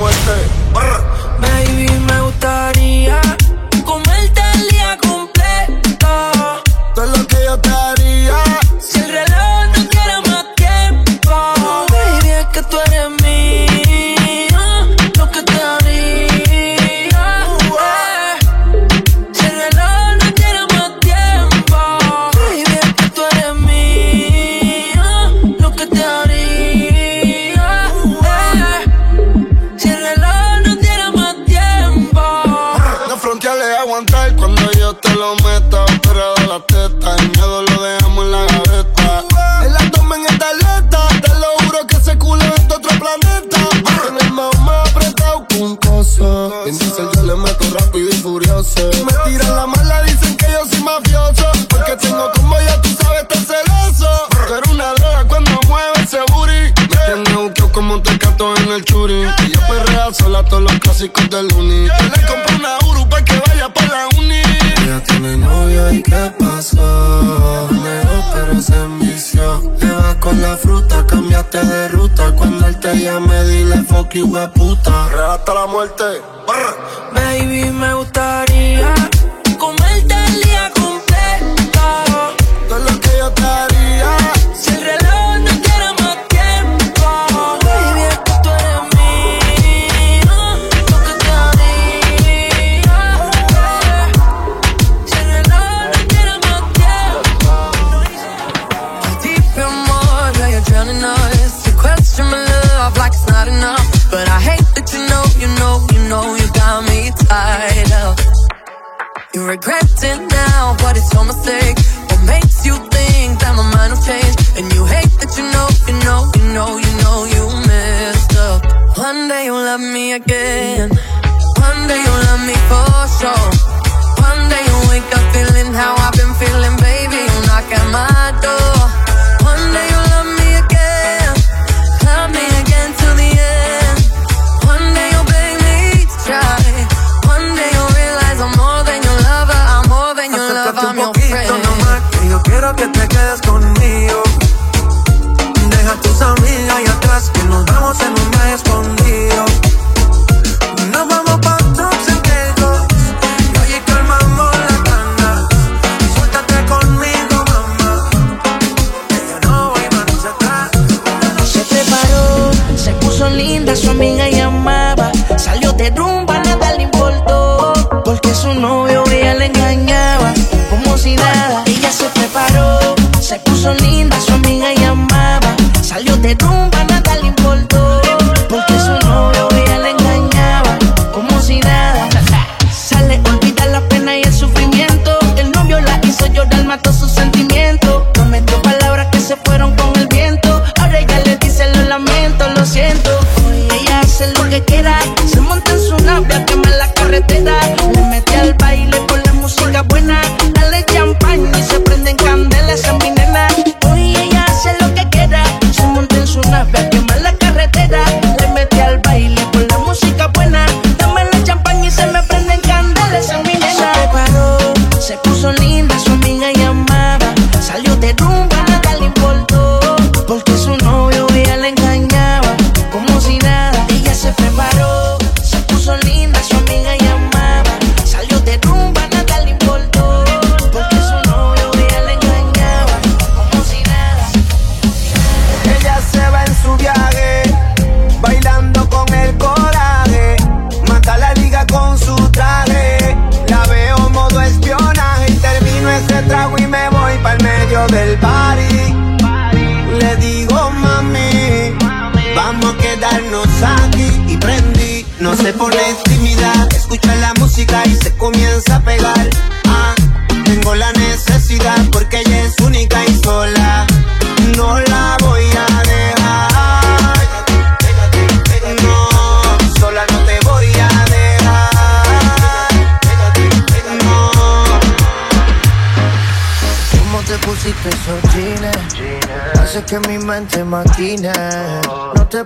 one thing.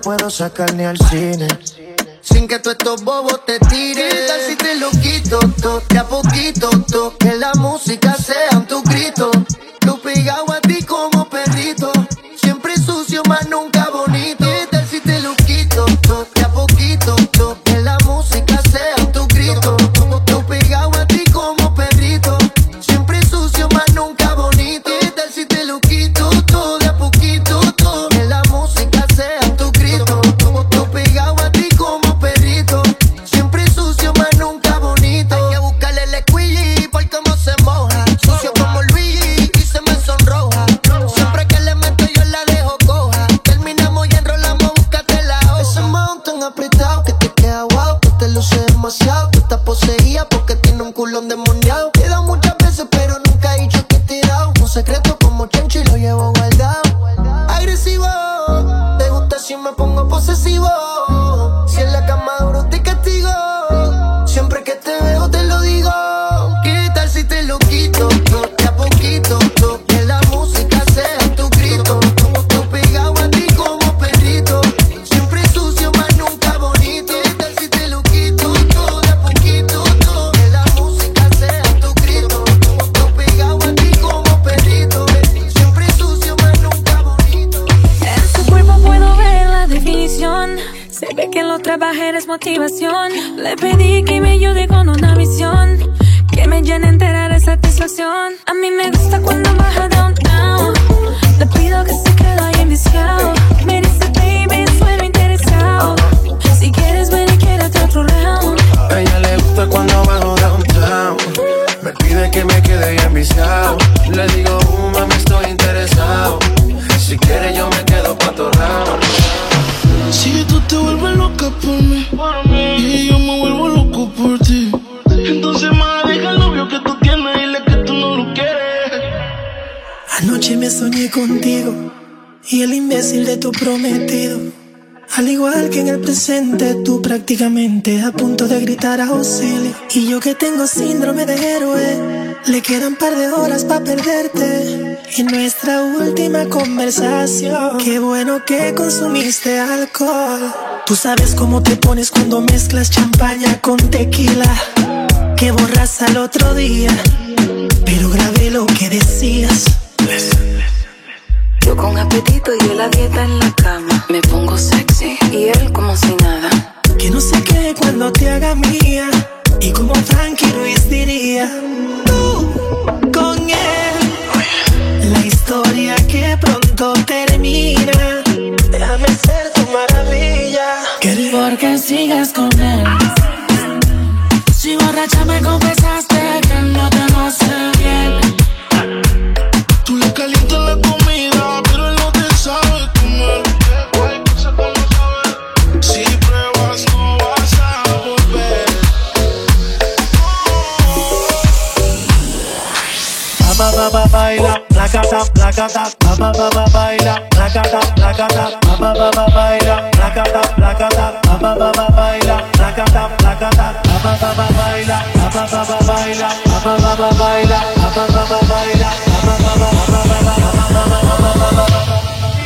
puedo sacar ni al cine. Sin que tú estos bobos te tires. ¿Qué tal si te lo quito, to? De a poquito, to. Que Tengo síndrome de héroe. Le quedan par de horas para perderte. En nuestra última conversación, qué bueno que consumiste alcohol. Tú sabes cómo te pones cuando mezclas champaña con tequila. Que borras al otro día, pero grabé lo que decías. Yo con apetito y él a dieta en la cama. Me pongo sexy y él como si nada. Que no se quede cuando te haga mía. Y como tan yeah. ba ba ba baila, placata, placata, ba ba ba ba baila, placata, placata, ba ba ba ba baila, placata, placata, ba ba ba ba baila, placata, placata, ba ba ba ba baila, baila, baila, ba baila, baila.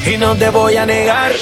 Y no te voy a negar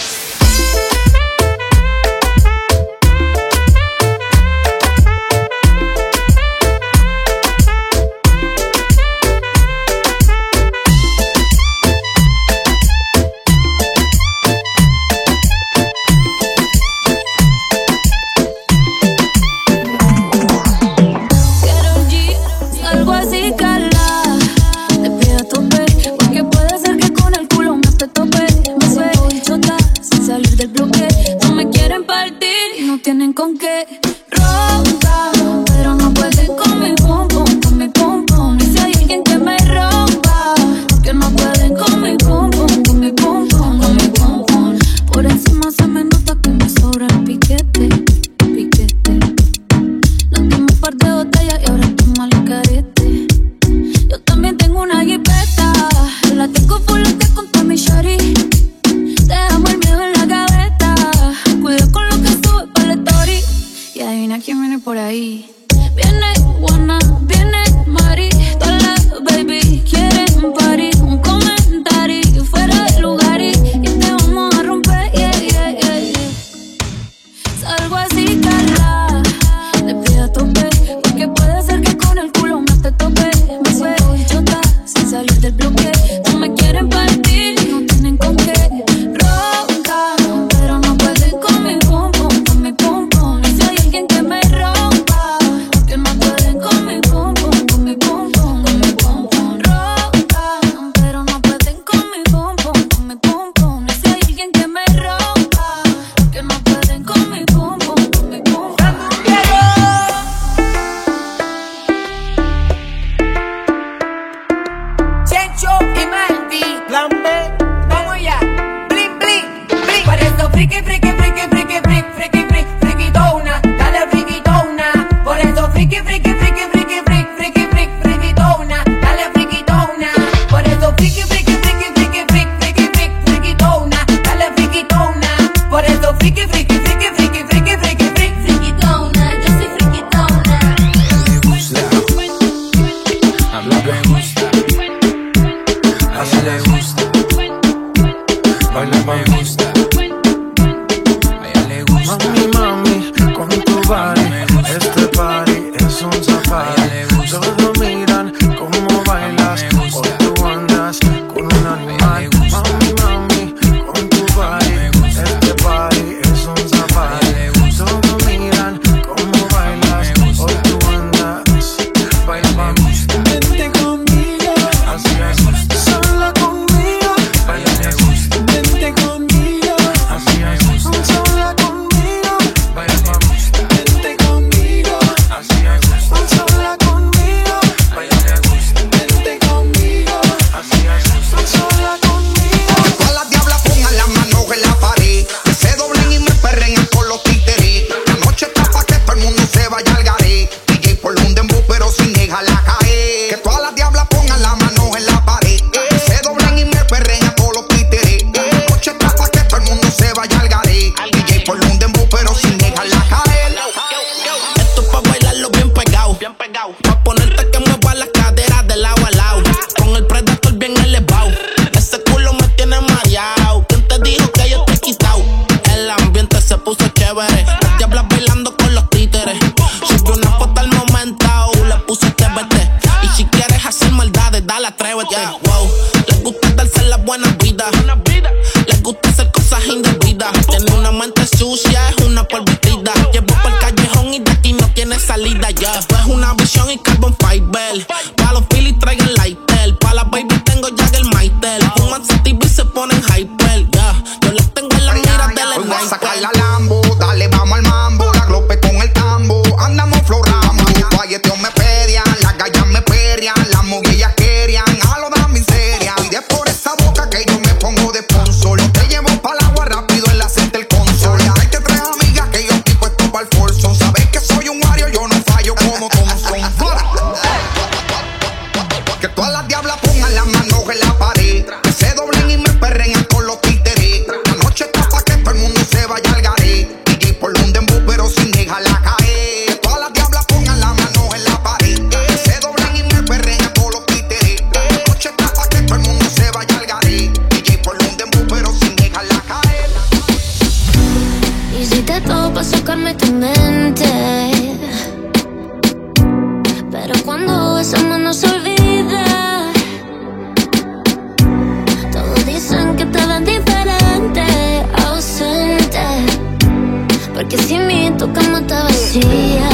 tu mente. Pero cuando besamos no se olvida. Todos dicen que te ven diferente, ausente. Porque si mi tu cama está vacía.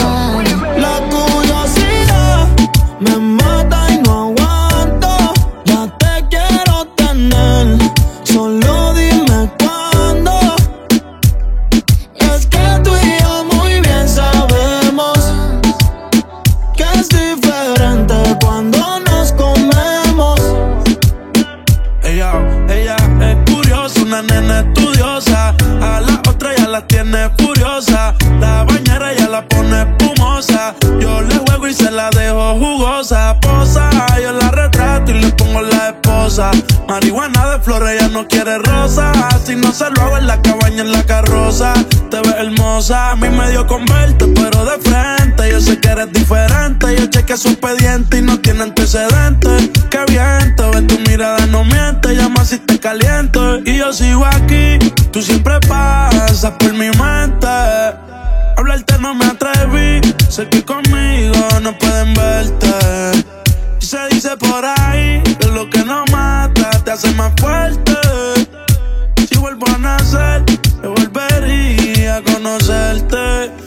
Marihuana de flores, ella no quiere rosa. Si no se lo hago en la cabaña, en la carroza. Te ves hermosa, a mí me dio con verte, pero de frente. Yo sé que eres diferente. Yo chequeé su expediente y no tiene antecedentes. Qué bien, te ves tu mirada, no miente. Llama si te caliento. Y yo sigo aquí, tú siempre pasas por mi mente. Hablarte no me atreví, sé que conmigo no pueden verte. Y se dice por ahí que lo que no me te hace más fuerte. Si vuelvo a nacer, yo volvería a conocerte.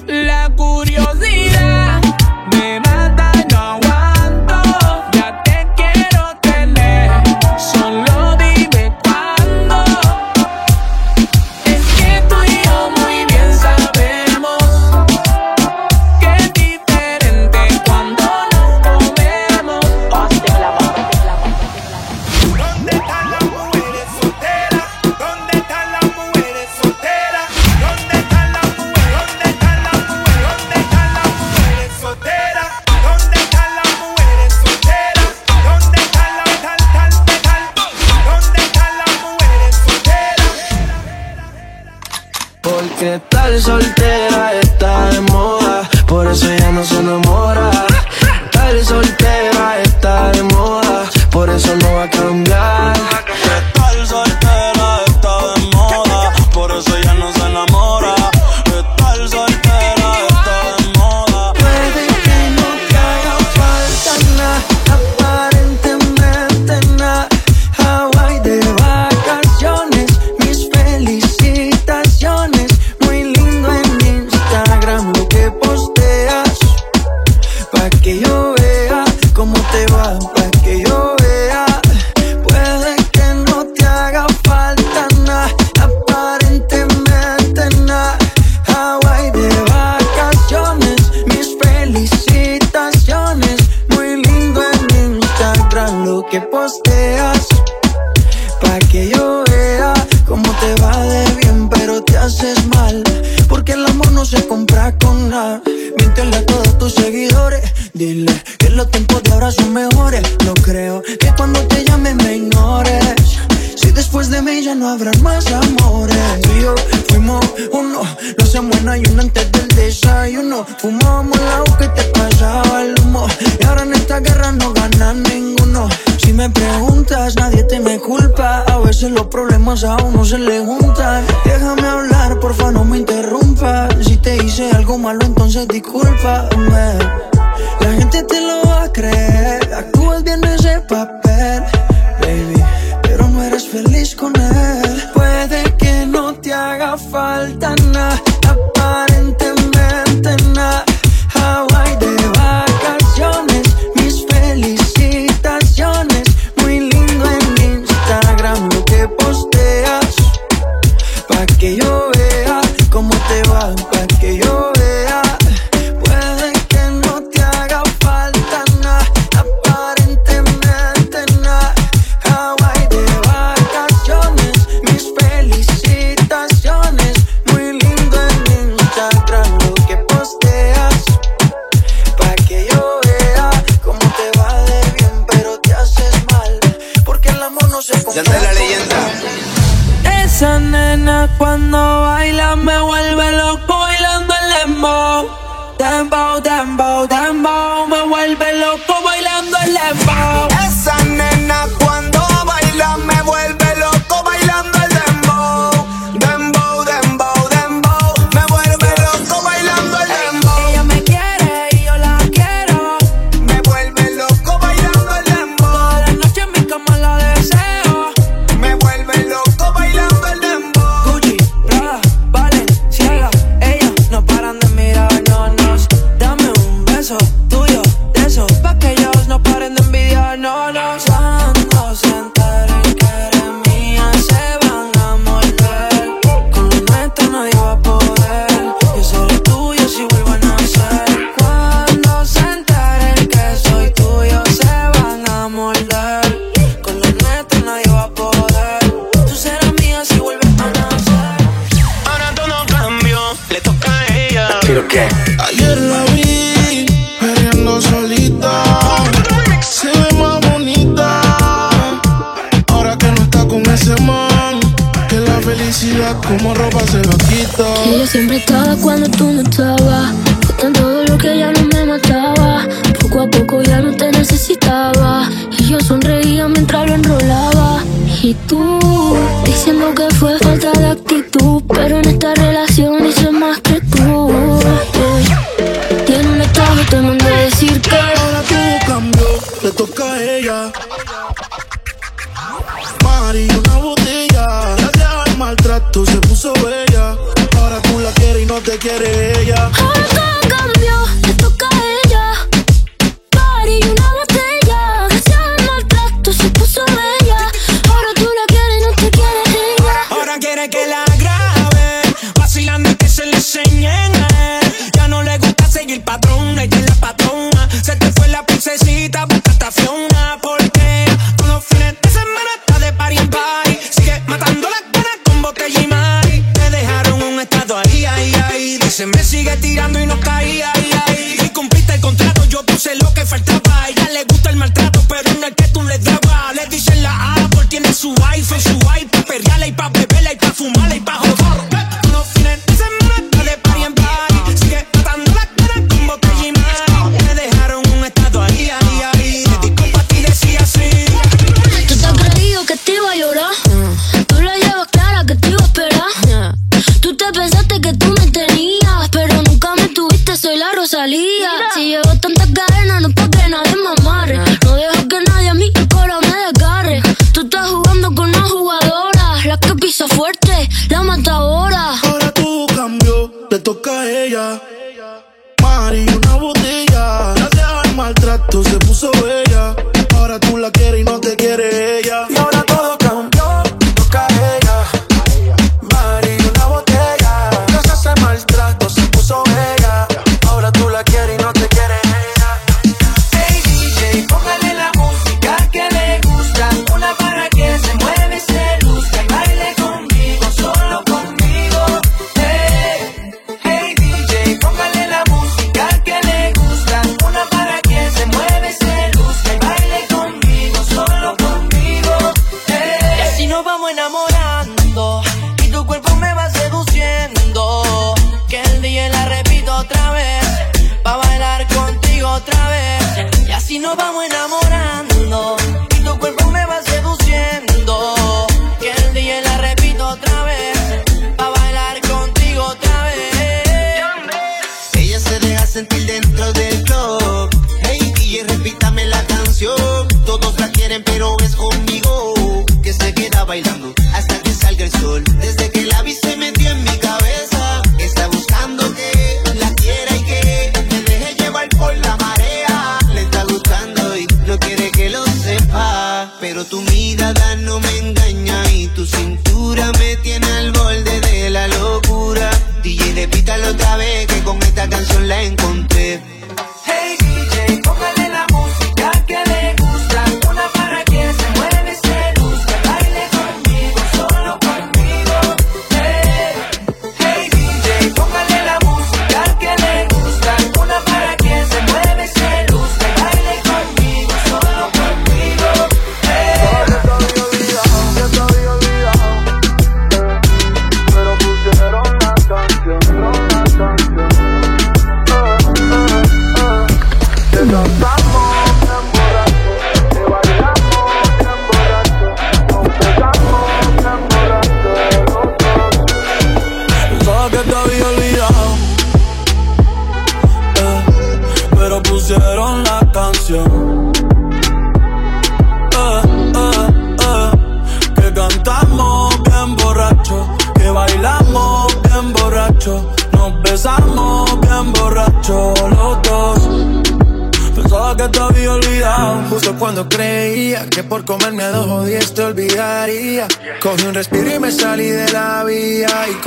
Soltera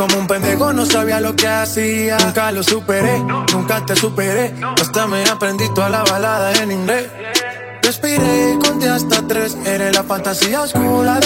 Como un pendejo no sabía lo que hacía. Nunca lo superé, nunca te superé. Hasta me aprendí toda la balada en inglés. Respiré y conté hasta tres. Eres la fantasía oscura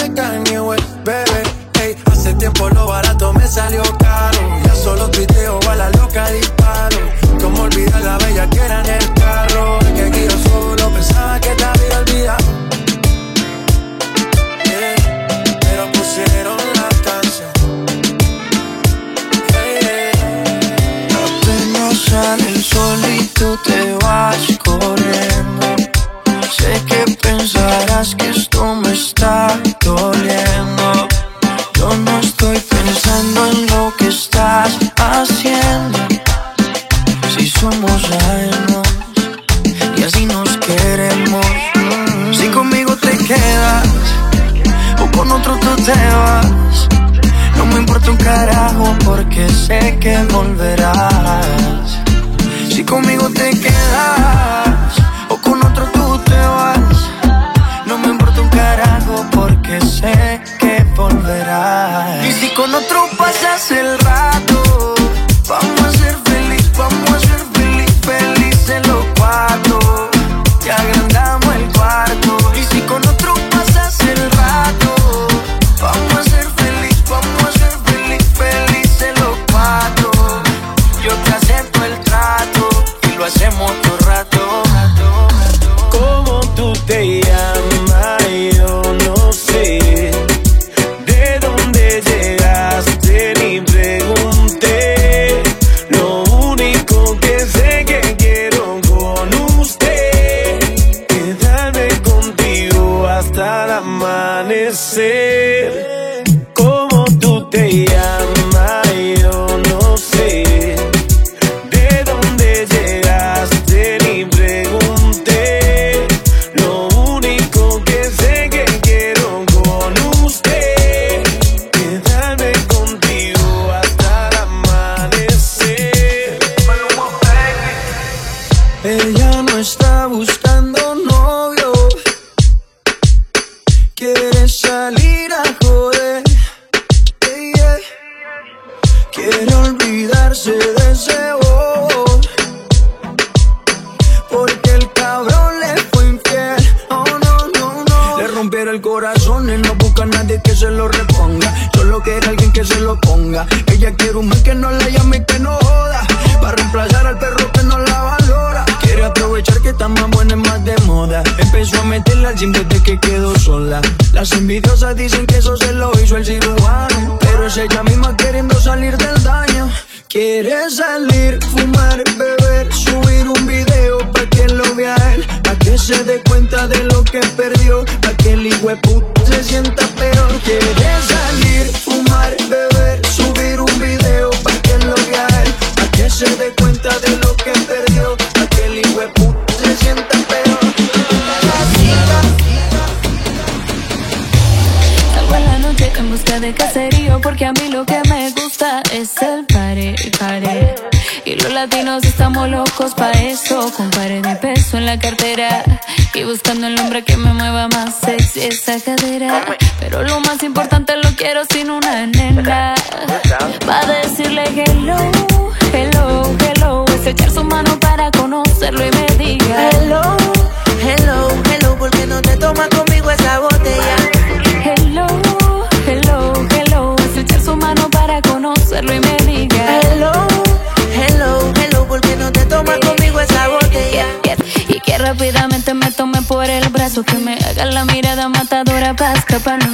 que perdió, pa' que el hijo se sienta peor. Quiere salir, fumar, beber, subir un video pa' que lo vea él, pa' que se dé cuenta de lo que perdió, pa' que el hijo se sienta peor. Salgo en la noche en busca de caserío porque a mí lo que me gusta es el pare, pare. Y los latinos estamos locos pa' eso, con pared de peso en la cartera buscando el hombre que me mueva más sexy esa cadera. Pero lo más importante matadora para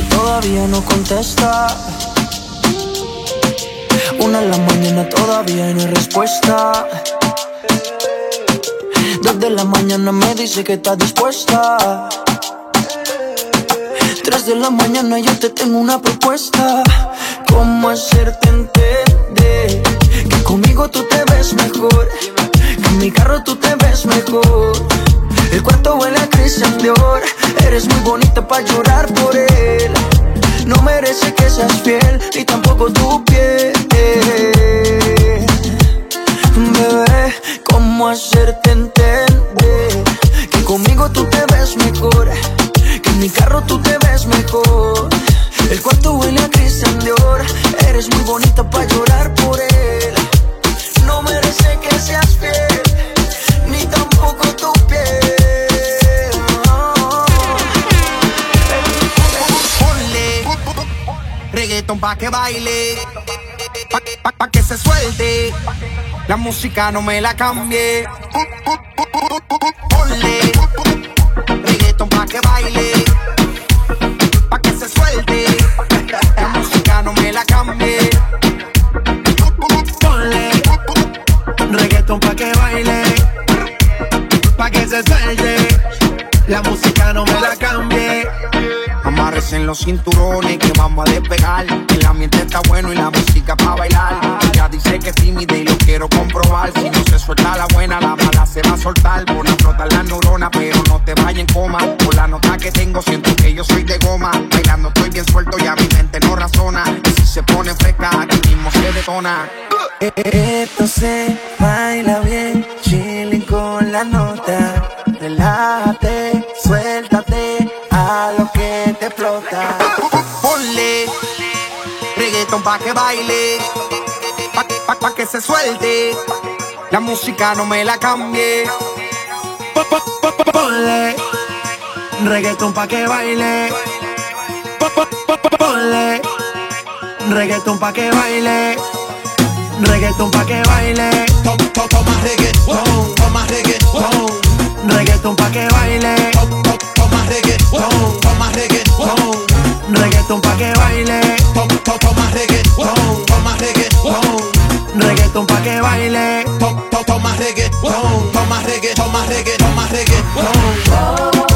todavía no contesta. Una de la mañana todavía no hay respuesta. Dos de la mañana me dice que está dispuesta. Tres de la mañana yo te tengo una propuesta. ¿Cómo hacerte entender que conmigo tú te ves mejor? Que en mi carro tú te ves mejor. El cuarto huele a Christian Dior. Eres muy bonita para llorar por él. No merece que seas fiel, ni tampoco tu piel. Bebé, ¿cómo hacerte entender que conmigo tú te ves mejor? Que en mi carro tú te ves mejor. El cuarto huele a Christian Dior. Eres muy bonita para llorar por él. No merece que seas fiel, ni tampoco tu reggaetón pa' que baile, pa, pa, pa, que se suelte. La música no me la cambie. Ponle reggaetón pa' que baile, pa' que se suelte. La música no me la cambie. Ponle reggaetón pa' que baile, pa' que se suelte. La música no me la cambie. Apriesen los cinturones que vamos a despegar. El ambiente está bueno y la música para bailar. Ella dice que es tímida y lo quiero comprobar. Si no se suelta la buena, la mala se va a soltar. Pon a frotar las neuronas, pero no te vayas en coma. Por la nota que tengo, siento que yo soy de goma. Bailando estoy bien suelto y a mi mente no razona. Y si se pone fresca, aquí mismo se detona. Esto se baila bien, chilling con la nota. Relájate, suelta pa' que baile, pa, pa, pa, que se suelte. La música no me la cambie. Pa, pa, pa, pa, ponle pa' que baile. Pa, pa, pa, pa, ponle pa' que baile. Reggaeton pa' que baile. Toma reggaeton, toma pa' que baile. Toma reggaeton, toma reggaeton. Reggaeton pa' que baile. Pon, pon, pon más reggaeton, pon más reggaeton. Reggaeton pa' que baile. Pon, pon, pon más reggaeton, pon más reggaeton, más reggaeton, más oh, reggaeton.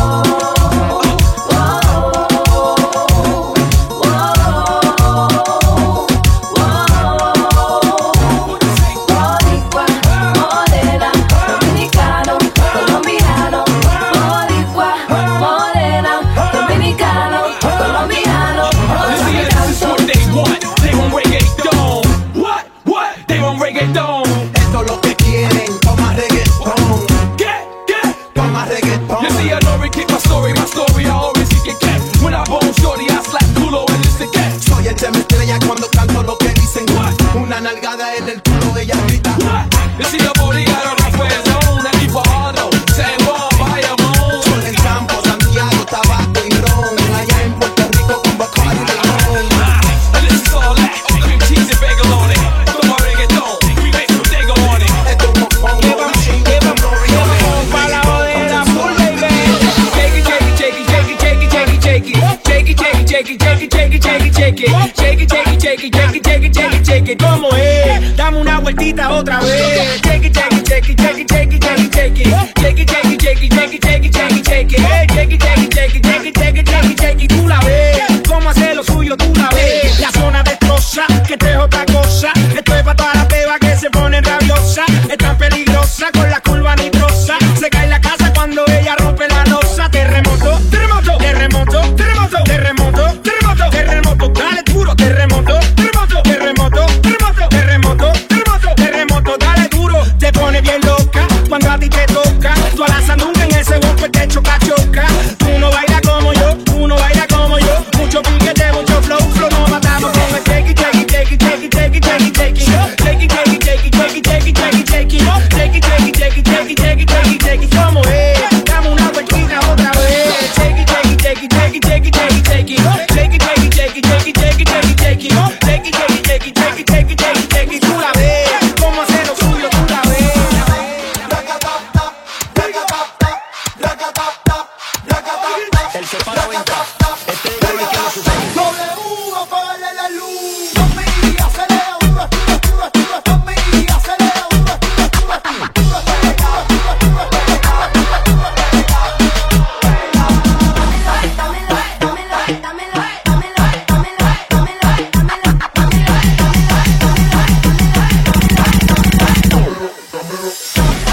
Só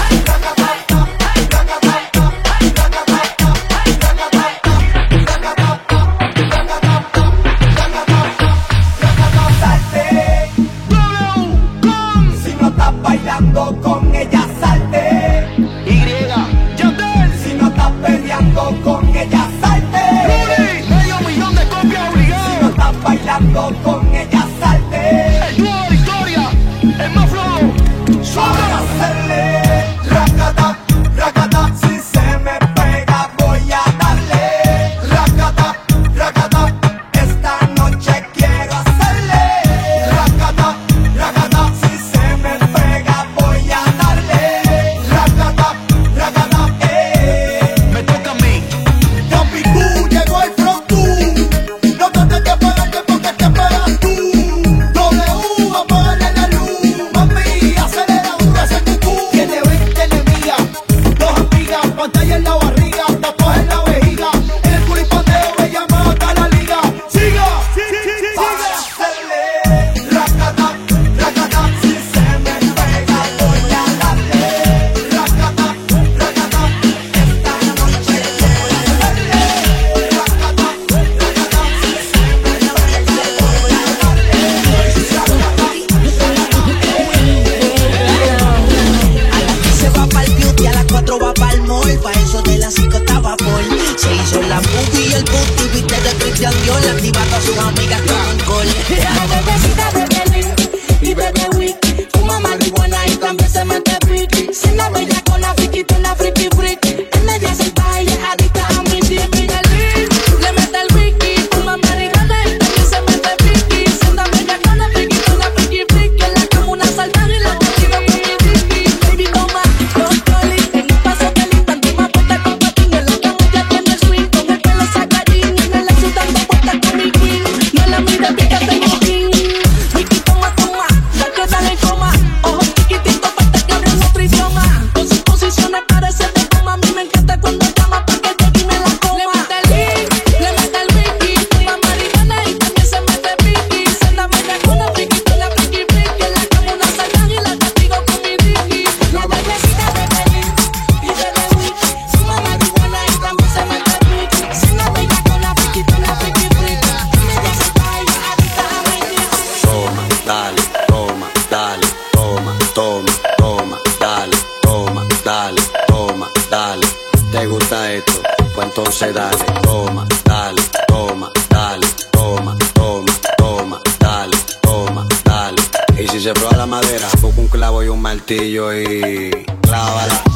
esto. Pues entonces dale, toma, dale, toma, dale, toma, toma, toma, dale, toma, dale. Y si se prueba la madera, busca un clavo y un martillo y clávala.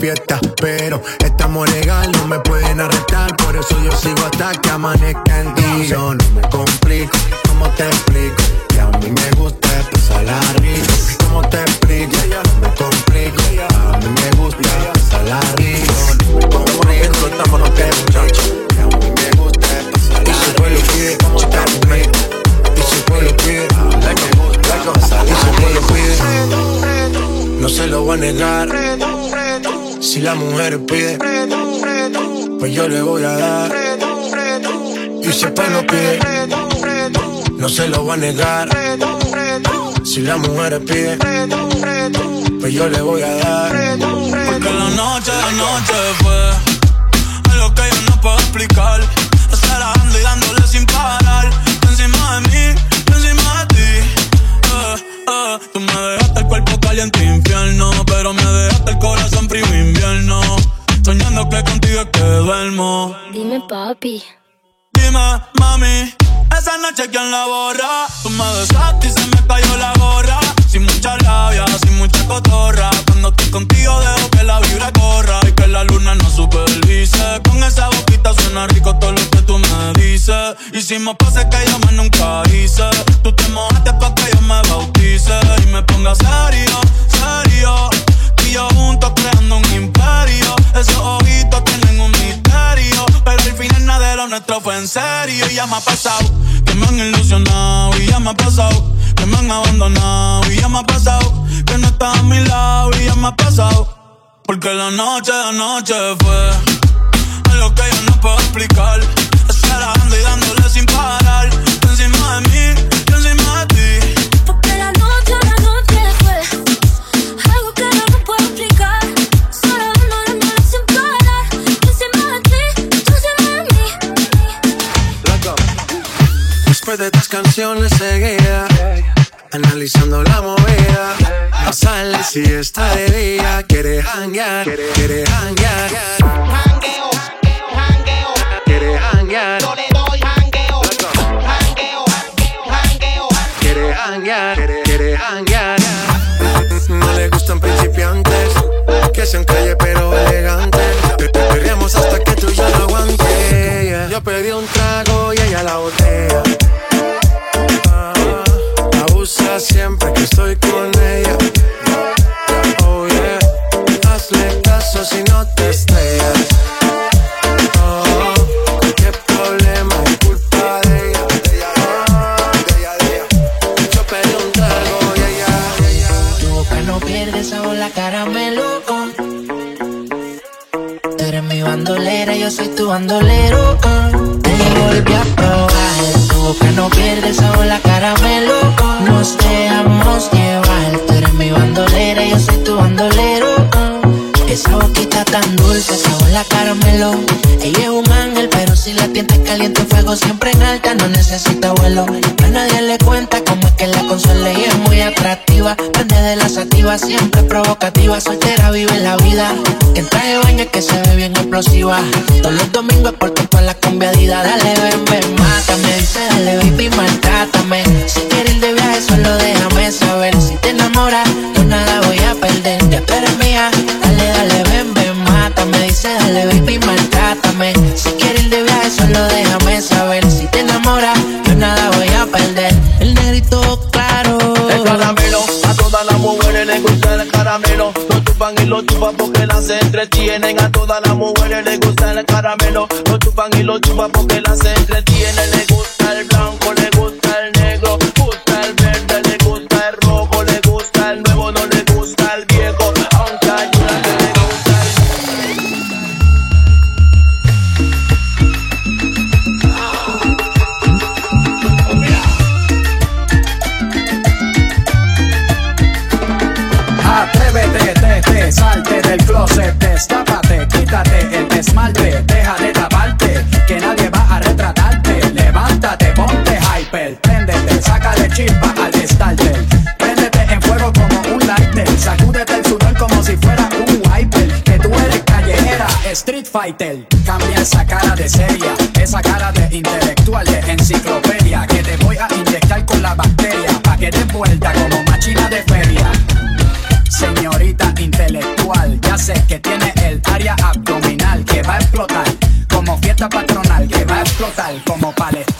fiesta, pero estamos legal, no me pueden arrestar, por eso yo sigo hasta que amanezca en Dillon. Si la mujer pide, pues yo le voy a dar. Y si el no pide, no se lo va a negar. Si la mujer pide, pues yo le voy a dar. Porque la noche, la noche fue algo que yo no puedo explicar duermo. Dime, papi. Dime, mami. Esa noche, ¿quién la borra? ha pasado que me han ilusionado y ya me ha pasado que me han abandonado y ya me ha pasado que no está a mi lado y ya me ha pasado porque la noche de anoche fue algo que yo no puedo explicar. canciones seguía, analizando la movida. No sale si está de día, quiere hanguear, quiere hanguear. Hangueo, hangueo, quiere hanguear. Yo le doy hangueo, hangueo, hangueo. Quiere hanguear, quiere hanguear. No le gustan principiantes, que sean calle pero elegantes siempre siempre en alta, no necesita vuelo. A nadie le cuenta cómo es que la consuela y es muy atractiva. Prende de las activas, siempre provocativa. Soltera vive la vida. Que traje baño que se ve bien explosiva. Todos los domingos por toda la combiadida. Dale, ven, ven, mátame. Dice, dale, baby, maltrátame. Si quieres ir de viaje, solo déjame saber. Si te enamoras, yo nada voy a perder. Ya tú eres mía. Dale, dale, ven, ven, mátame. Dice, dale, baby, maltrátame. Si quieres ir de viaje, solo déjame saber. caramelo. A todas las mujeres les gusta el caramelo. Lo chupan y lo chupan porque las entretienen. A todas las mujeres les gusta el caramelo. Lo chupan y lo chupan porque las entretienen. closet, destápate, quítate el esmalte, deja de taparte, que nadie va a retratarte. Levántate, ponte hyper, préndete, sácale chispa al estarte. Préndete en fuego como un lighter, sacúdete el sudor como si fuera un wiper. Que tú eres callejera, street fighter. Cambia esa cara de seria, esa cara de intelectual, de enciclopedia que tiene el área abdominal que va a explotar. Como fiesta patronal que va a explotar como palestina.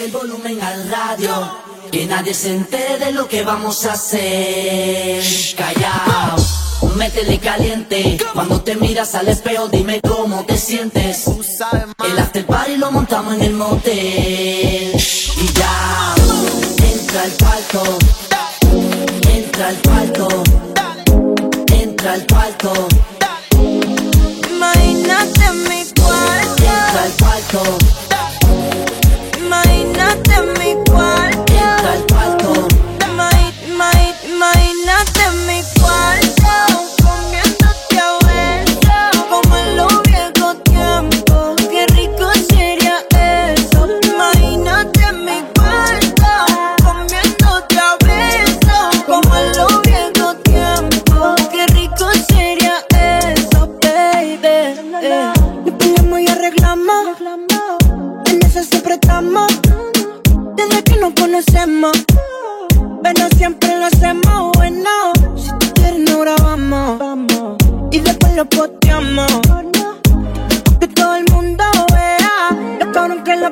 El volumen al radio, que nadie se entere de lo que vamos a hacer. Callao, métele caliente. Cuando te miras al espejo, dime cómo te sientes. El after party lo montamos en el motel. Y ya, entra al cuarto. Entra al cuarto. Entra al cuarto.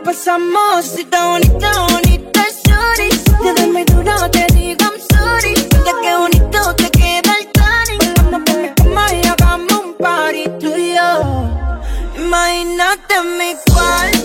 pasamos si está bonita, bonita, sorry. Te doy muy duro, te digo I'm sorry. Mira qué bonito te queda el tanning. Vamos por mi cama y hagamos un party tú y yo. Imagínate mi cuarto.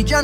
Luigi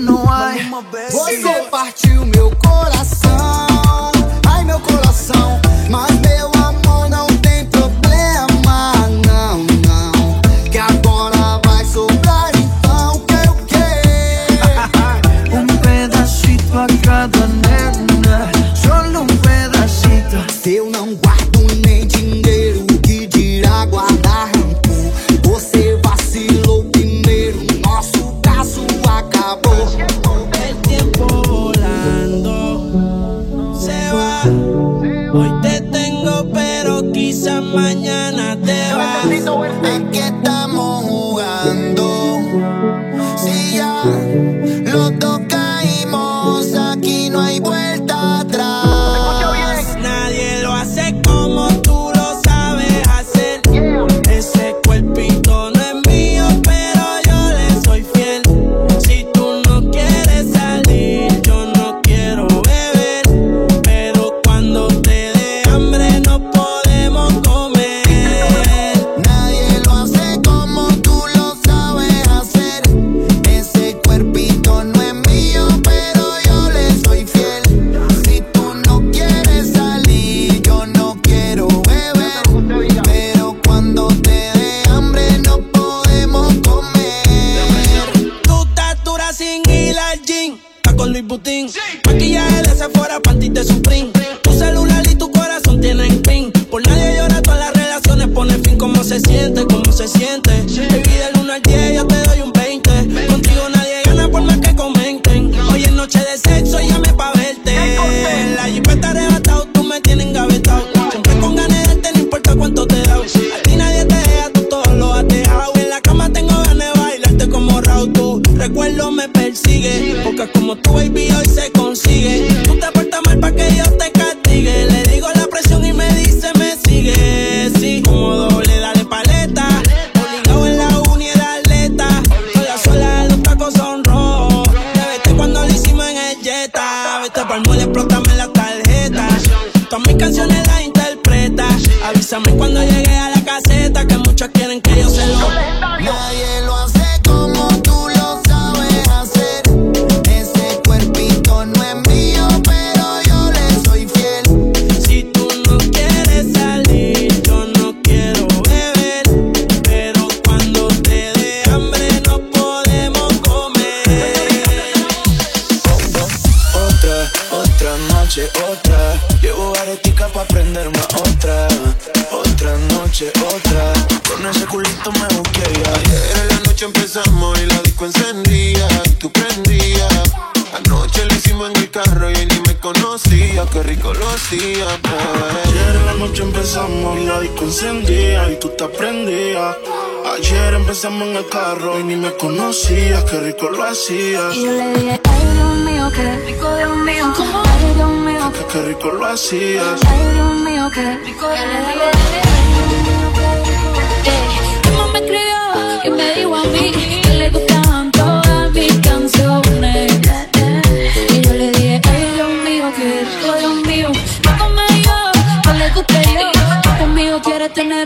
noche otra. Llevo aretica pa' prenderme otra. Otra noche otra. Con ese culito me busqué ya. Ayer en la noche empezamos y la disco encendía y tú prendías. Anoche lo hicimos en el carro y ni me conocía, qué rico lo hacía, pues. Ayer en la noche empezamos y la disco encendía y tú te prendías. Ayer empezamos en el carro y ni me conocía, qué rico lo hacía rico, Ay, Dios mío, qué, qué rico lo hacías. Ay, Dios mío, qué rico, Dios mío. Eh, mi mamá me escribió y me dijo a mí que le gustaban todas mis canciones. Y yo le dije, ay, Dios mío, qué tener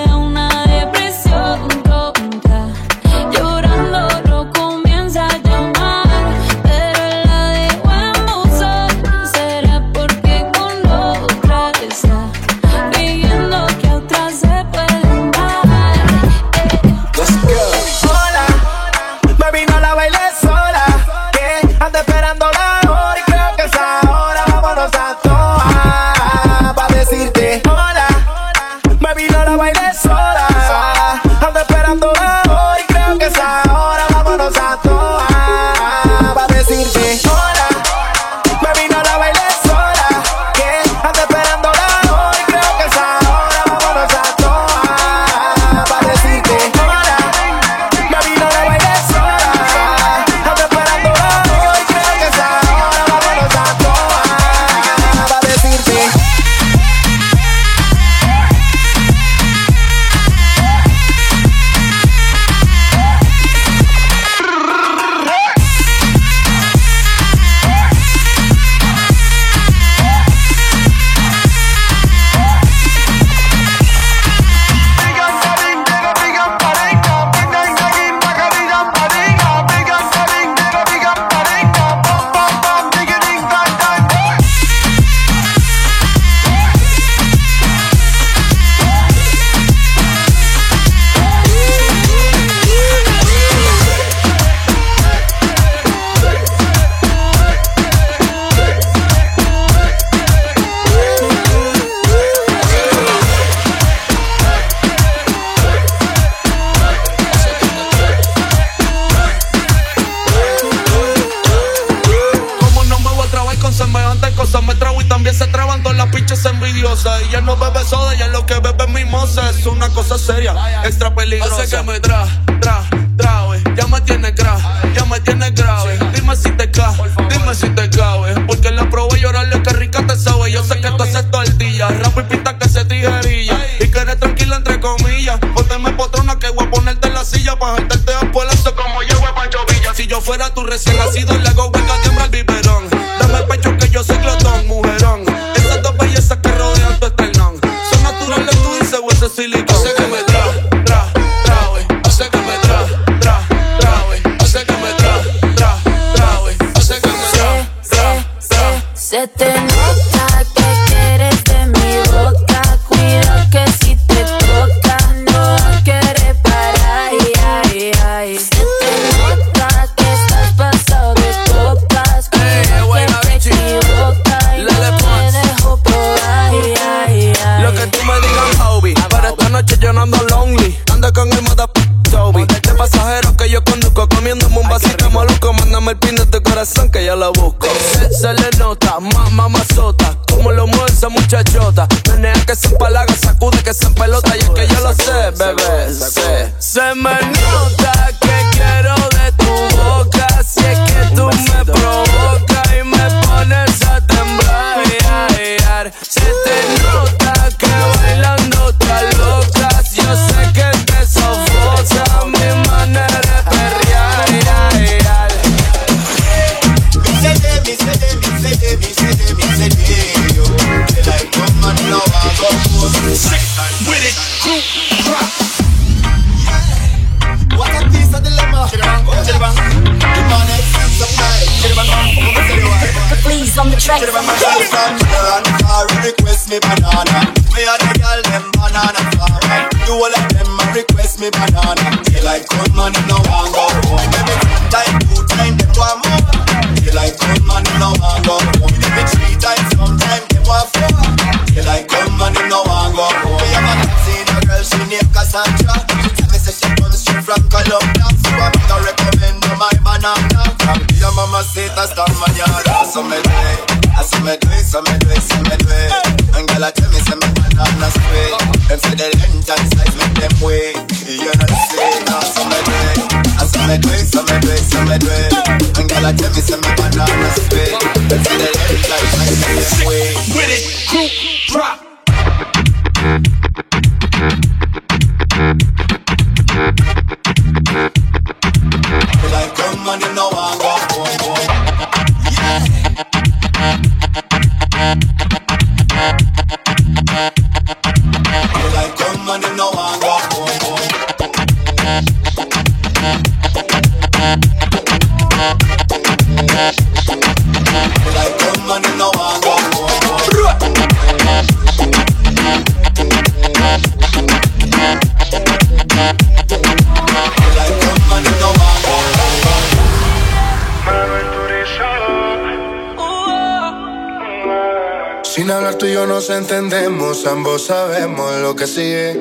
Hablar tú y yo nos entendemos, ambos sabemos lo que sigue.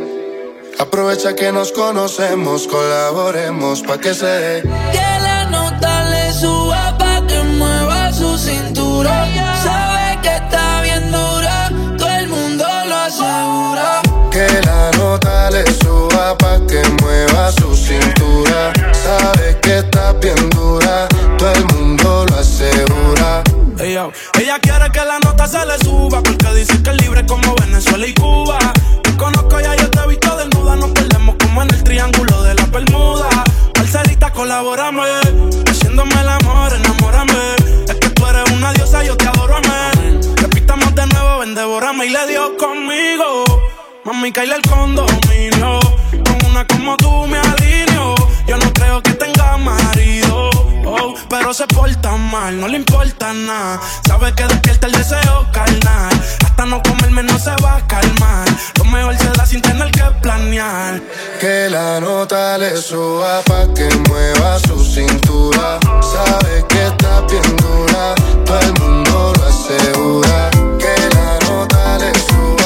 Aprovecha que nos conocemos, colaboremos pa' que se dé. Que la nota le suba pa' que mueva su cintura. Sabe que está bien dura, todo el mundo lo asegura. Que la nota le suba pa' que mueva su cintura. Sabe que está bien dura, todo el mundo lo asegura. Se le suba Porque dice que es libre como Venezuela y Cuba. Te conozco ya, yo te he visto desnuda Nos perdemos como en el triángulo de la Bermuda. Parcerita, colabórame Haciéndome el amor, enamórame. Es que tú eres una diosa, yo te adoro, amén. Repitamos de nuevo, ven, devórame Y le dio conmigo Mami, caile el condominio. Con una como tú me alineo. Yo no creo que tenga marido. Oh, Pero se porta mal, no le importa nada. Sabe que despierta el deseo carnal. Hasta no comerme no se va a calmar. Lo mejor se da sin tener que planear. Que la nota le suba pa' que mueva su cintura. Sabe que está bien dura, todo el mundo lo asegura. Que la nota le suba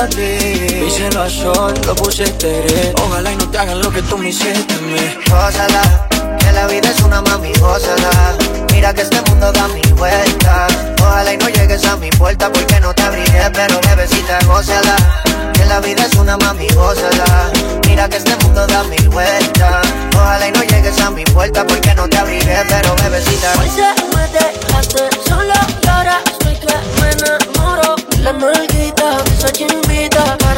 a ti Díselo a sol, lo puse teré Ojalá y no te hagan lo que tú me hiciste a mí Gózala, que la vida es una mami, gózala. Mira que este mundo da mi vuelta Ojalá y no llegues a mi puerta porque no te abriré Pero bebecita, gózala. Que la vida es una mami, gózala. Mira que este mundo da mi vuelta Ojalá y no llegues a mi puerta porque no te abriré Pero bebecita. Hoy se me dejaste solo y ahora soy tu me enamoro. La nalguita, esa chingada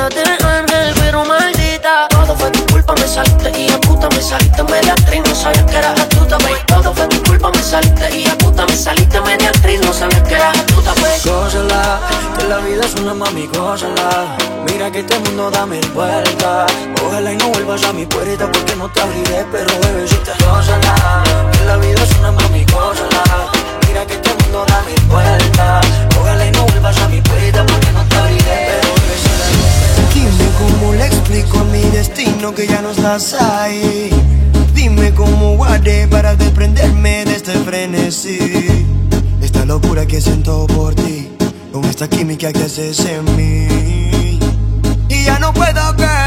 de ángel, pero maldita. Todo fue tu culpa, me saliste y a puta me saliste media actriz. No sabías que eras astuta, wey. Todo fue tu culpa, me saliste y a puta me saliste media actriz. No sabías que eras astuta, wey. Gózala, que la vida es una mami, gózala. Mira que este mundo da mil vueltas. Ojalá y no vuelvas a mi puerta porque no te abriré, pero bebecita. Gózala, que la vida es una mami, gózala. Mira que este mundo da mil vueltas. destino que ya no las ahí. Dime cómo guardé para desprenderme de este frenesí. Esta locura que siento por ti, con esta química que haces en mí. Y ya no puedo ver.